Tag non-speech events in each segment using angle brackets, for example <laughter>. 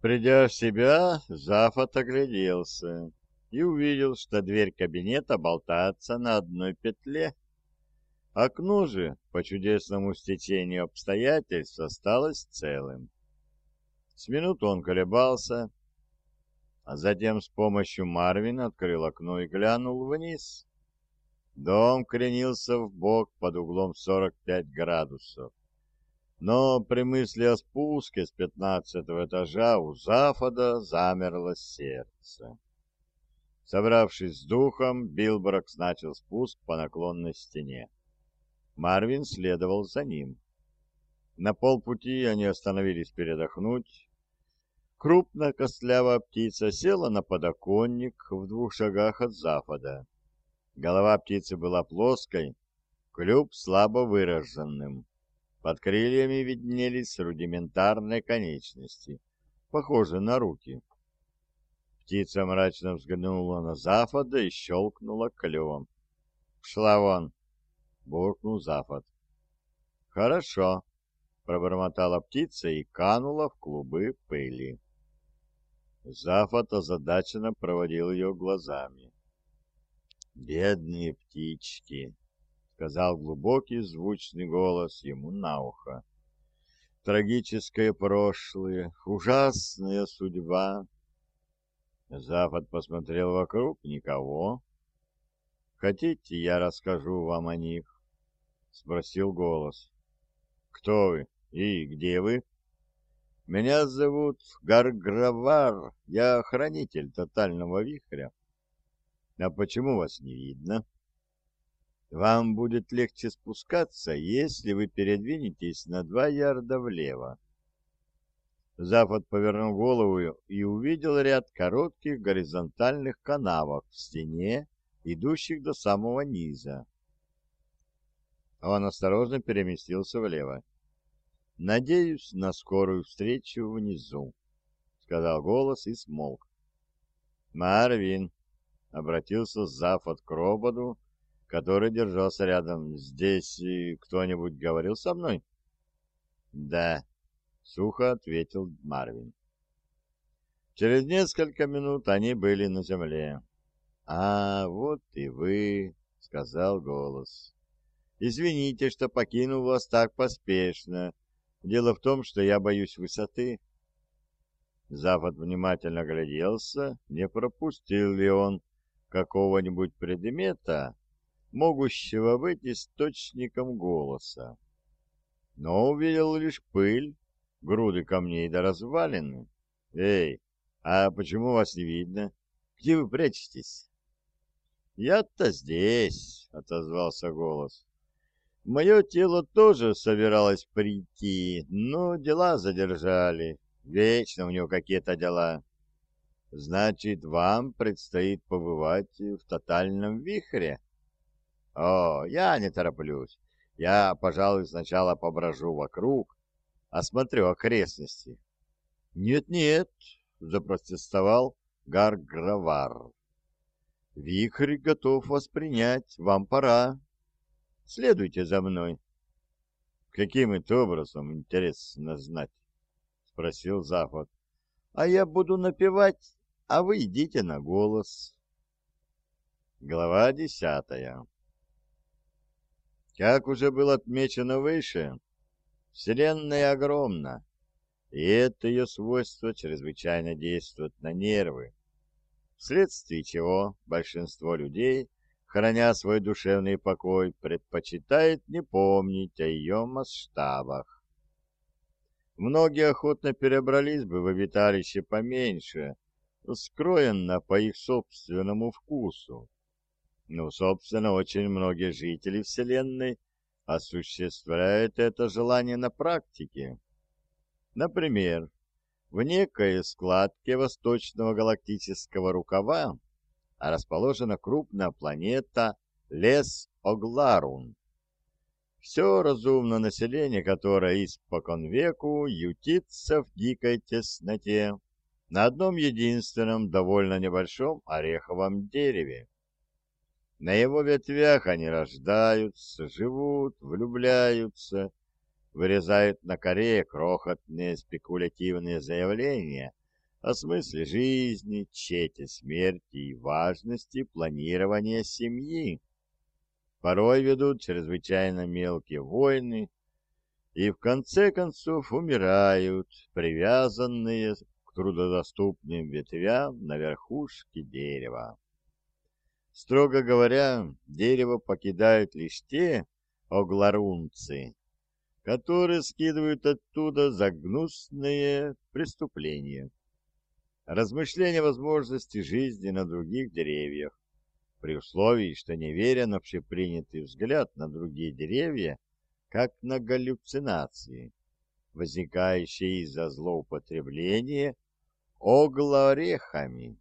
Придя в себя, Зафот огляделся и увидел, что дверь кабинета болтается на одной петле. Окно же, по чудесному стечению обстоятельств, осталось целым. С минуту он колебался, а затем с помощью Марвина открыл окно и глянул вниз. Дом кренился в бок под углом 45 градусов но при мысли о спуске с пятнадцатого этажа у Зафода замерло сердце. Собравшись с духом, Билброкс начал спуск по наклонной стене. Марвин следовал за ним. На полпути они остановились передохнуть. Крупная костлявая птица села на подоконник в двух шагах от Зафода. Голова птицы была плоской, клюв слабо выраженным. Под крыльями виднелись рудиментарные конечности, похожие на руки. Птица мрачно взглянула на Зафода и щелкнула клювом. «Шла вон!» — буркнул Зафод. «Хорошо!» — пробормотала птица и канула в клубы пыли. Зафот озадаченно проводил ее глазами. «Бедные птички!» Сказал глубокий звучный голос ему на ухо. Трагическое прошлое, ужасная судьба. Запад посмотрел вокруг, никого. Хотите, я расскажу вам о них? Спросил голос. Кто вы и где вы? Меня зовут Гаргравар, я хранитель тотального вихря. А почему вас не видно? — вам будет легче спускаться, если вы передвинетесь на два ярда влево. Запад повернул голову и увидел ряд коротких горизонтальных канавок в стене, идущих до самого низа. Он осторожно переместился влево. «Надеюсь на скорую встречу внизу», — сказал голос и смолк. «Марвин», — обратился Зафот к роботу, — который держался рядом. «Здесь кто-нибудь говорил со мной?» «Да», — сухо ответил Марвин. Через несколько минут они были на земле. «А, вот и вы», — сказал голос. «Извините, что покинул вас так поспешно. Дело в том, что я боюсь высоты». Запад внимательно гляделся, не пропустил ли он какого-нибудь предмета, могущего быть источником голоса. Но увидел лишь пыль, груды камней да развалины. «Эй, а почему вас не видно? Где вы прячетесь?» «Я-то здесь», — отозвался голос. «Мое тело тоже собиралось прийти, но дела задержали. Вечно у него какие-то дела. Значит, вам предстоит побывать в тотальном вихре?» О, я не тороплюсь. Я, пожалуй, сначала поброжу вокруг, осмотрю окрестности. Нет-нет, запротестовал Гаргравар. Вихрь готов воспринять, вам пора. Следуйте за мной. Каким это образом, интересно знать? Спросил Заход. А я буду напевать, а вы идите на голос. Глава десятая как уже было отмечено выше, Вселенная огромна, и это ее свойство чрезвычайно действует на нервы, вследствие чего большинство людей, храня свой душевный покой, предпочитает не помнить о ее масштабах. Многие охотно перебрались бы в обиталище поменьше, скроенно по их собственному вкусу, ну, собственно, очень многие жители Вселенной осуществляют это желание на практике. Например, в некой складке восточного галактического рукава расположена крупная планета Лес-Огларун. Все разумное население, которое испокон веку ютится в дикой тесноте на одном единственном довольно небольшом ореховом дереве. На его ветвях они рождаются, живут, влюбляются, вырезают на коре крохотные спекулятивные заявления о смысле жизни, чете смерти и важности планирования семьи. Порой ведут чрезвычайно мелкие войны и в конце концов умирают, привязанные к трудодоступным ветвям на верхушке дерева. Строго говоря, дерево покидают лишь те огларунцы, которые скидывают оттуда за гнусные преступления. Размышления о возможности жизни на других деревьях, при условии, что не веря на общепринятый взгляд на другие деревья, как на галлюцинации, возникающие из-за злоупотребления оглорехами.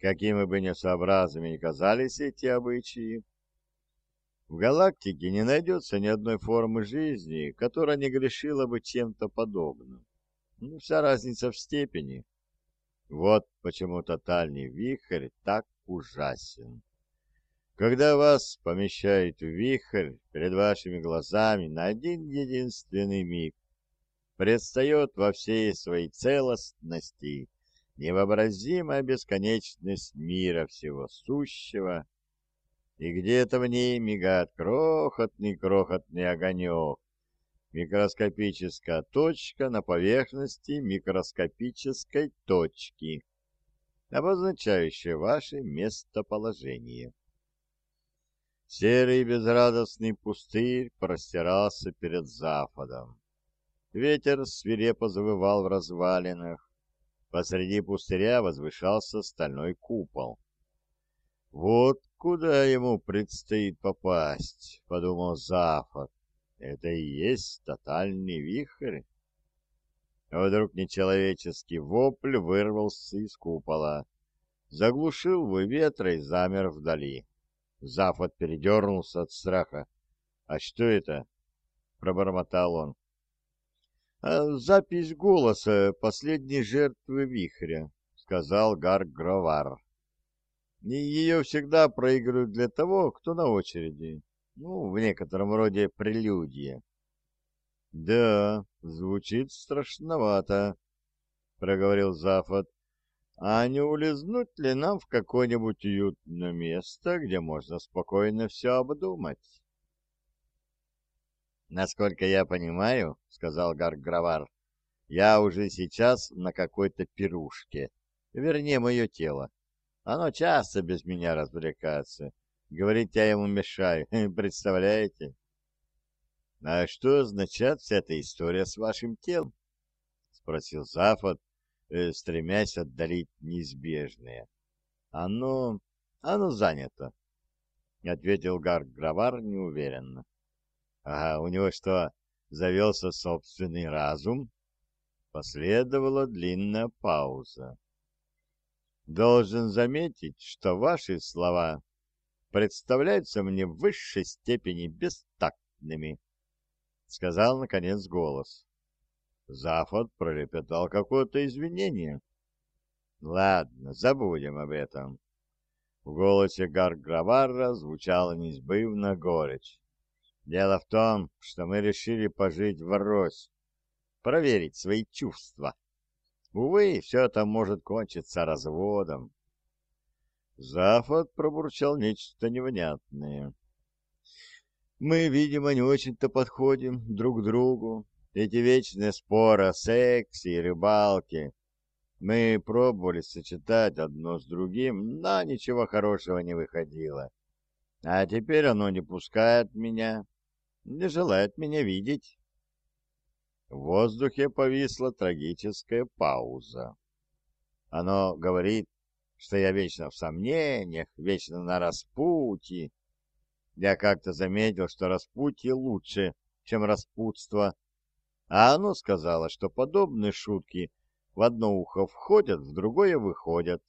Какими бы несообразными ни казались эти обычаи, в галактике не найдется ни одной формы жизни, которая не грешила бы чем-то подобным. Ну, вся разница в степени. Вот почему тотальный вихрь так ужасен. Когда вас помещают в вихрь, перед вашими глазами на один единственный миг предстает во всей своей целостности невообразимая бесконечность мира всего сущего, и где-то в ней мигает крохотный-крохотный огонек, микроскопическая точка на поверхности микроскопической точки, обозначающая ваше местоположение. Серый безрадостный пустырь простирался перед западом. Ветер свирепо завывал в развалинах, Посреди пустыря возвышался стальной купол. «Вот куда ему предстоит попасть», — подумал Зафот. «Это и есть тотальный вихрь». Вдруг нечеловеческий вопль вырвался из купола, заглушил вой ветра и замер вдали. Зафот передернулся от страха. «А что это?» — пробормотал он. А «Запись голоса последней жертвы вихря», — сказал Гарг Гровар. «И ее всегда проигрывают для того, кто на очереди. Ну, в некотором роде прелюдия». «Да, звучит страшновато», — проговорил Зафот. «А не улизнуть ли нам в какое-нибудь уютное место, где можно спокойно все обдумать?» «Насколько я понимаю, — сказал Гаргравар, — я уже сейчас на какой-то пирушке, вернее, мое тело. Оно часто без меня развлекается. Говорит, я ему мешаю, <laughs> представляете?» «А что означает вся эта история с вашим телом?» — спросил Зафот, э, стремясь отдалить неизбежное. «Оно... оно занято», — ответил Гаргравар неуверенно. А у него что, завелся собственный разум? Последовала длинная пауза. Должен заметить, что ваши слова представляются мне в высшей степени бестактными, сказал наконец голос. Зафот пролепетал какое-то извинение. Ладно, забудем об этом. В голосе Гаргравара звучала неизбывная горечь. Дело в том, что мы решили пожить врозь, проверить свои чувства. Увы, все это может кончиться разводом. Зафот пробурчал нечто невнятное. Мы, видимо, не очень-то подходим друг к другу. Эти вечные споры о сексе и рыбалке. Мы пробовали сочетать одно с другим, но ничего хорошего не выходило. А теперь оно не пускает меня не желает меня видеть. В воздухе повисла трагическая пауза. Оно говорит, что я вечно в сомнениях, вечно на распутье. Я как-то заметил, что распутье лучше, чем распутство. А оно сказало, что подобные шутки в одно ухо входят, в другое выходят.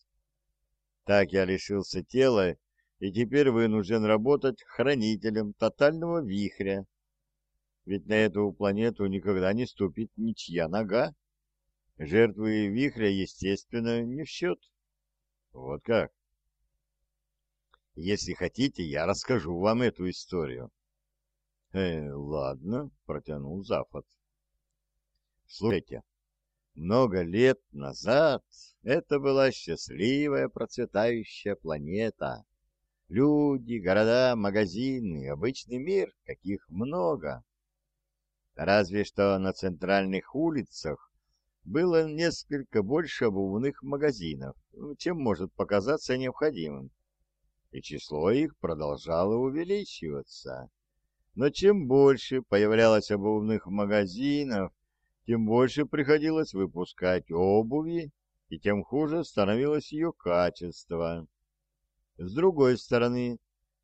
Так я лишился тела и теперь вынужден работать хранителем тотального вихря. Ведь на эту планету никогда не ступит ничья нога. Жертвы вихря, естественно, не в счет. Вот как. Если хотите, я расскажу вам эту историю. Э, ладно, протянул Зафот. Слушайте, Много лет назад это была счастливая процветающая планета. Люди, города, магазины, обычный мир, каких много. Разве что на центральных улицах было несколько больше обувных магазинов, чем может показаться необходимым, и число их продолжало увеличиваться. Но чем больше появлялось обувных магазинов, тем больше приходилось выпускать обуви, и тем хуже становилось ее качество. С другой стороны,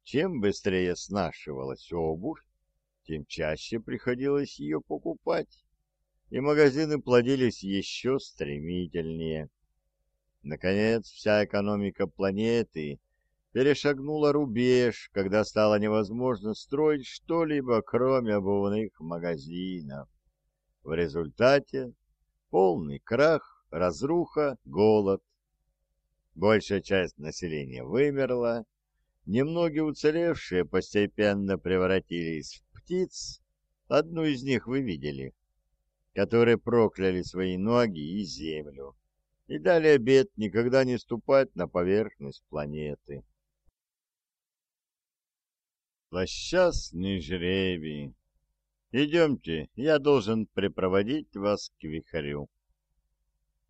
чем быстрее снашивалась обувь, тем чаще приходилось ее покупать, и магазины плодились еще стремительнее. Наконец, вся экономика планеты перешагнула рубеж, когда стало невозможно строить что-либо, кроме обувных магазинов. В результате полный крах, разруха, голод. Большая часть населения вымерла, немногие уцелевшие постепенно превратились в птиц, одну из них вы видели, которые прокляли свои ноги и землю, и дали обет никогда не ступать на поверхность планеты. Злосчастный жребий! Идемте, я должен припроводить вас к вихрю.